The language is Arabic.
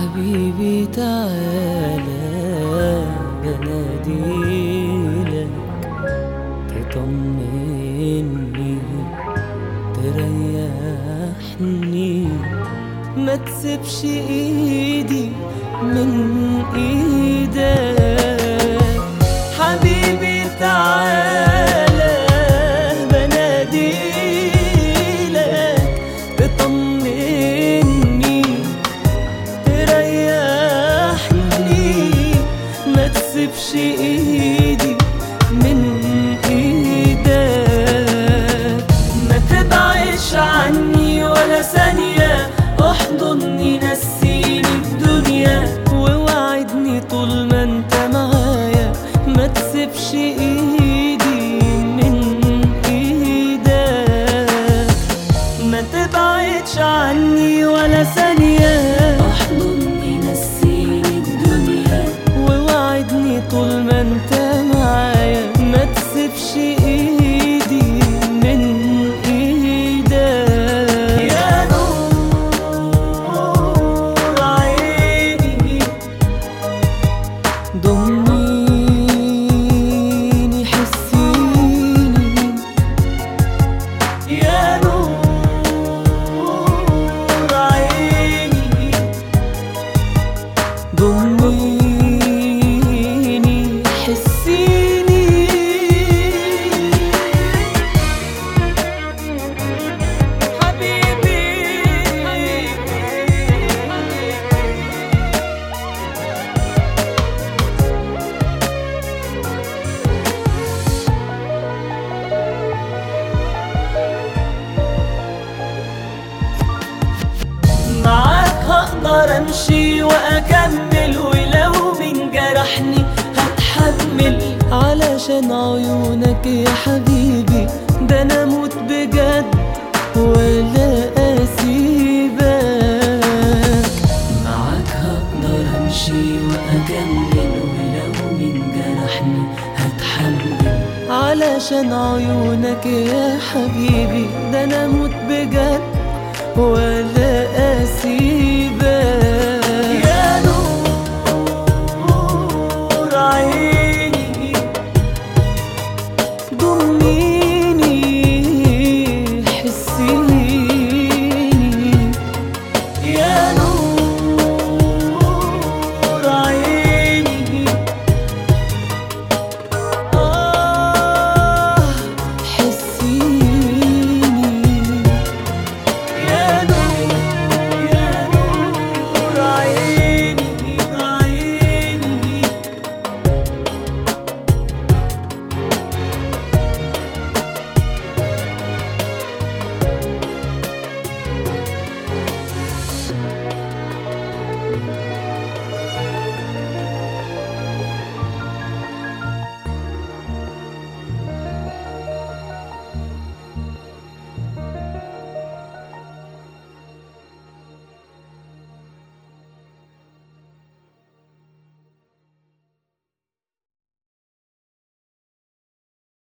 حبيبي تعالى بناديلك تطمني تريحني. ما تسيبش إيدي من إيدك. تسيبش إيدي من إيدك. ما تبعدش عني ولا ثانية. احضني نسيني الدنيا ووعدني طول ما أنت معايا. ما تسيبش إيدي من إيدك. ما تبعدش عني ولا ثانية. احضني. طول هقدر امشي وأكمل ولو من جرحني هتحمل علشان عيونك يا حبيبي. ده أنا أموت بجد ولا أسيبك. معاك هقدر أمشي وأكمل ولو من جرحني علشان عيونك يا حبيبي. ده أنا أموت بجد ولا أسيبك.